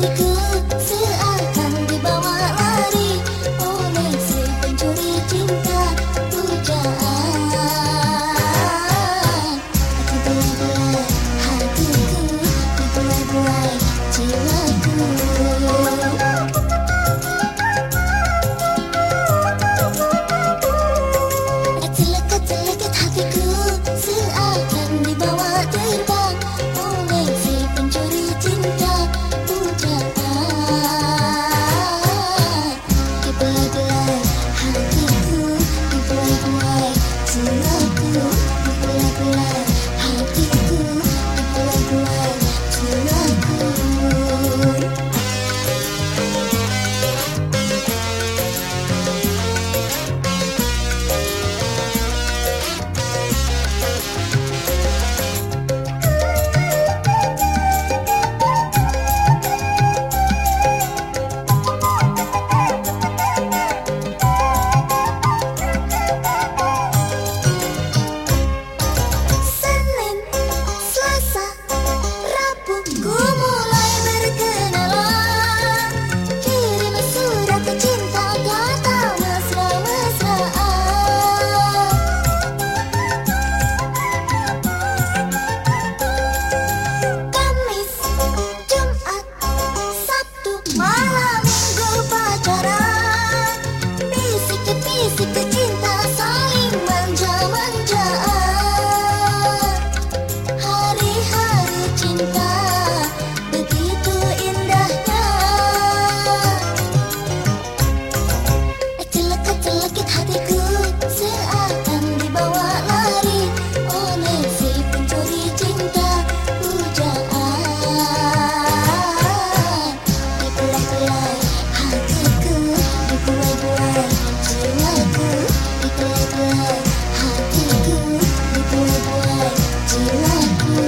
You. Hatiku dibuat jilaku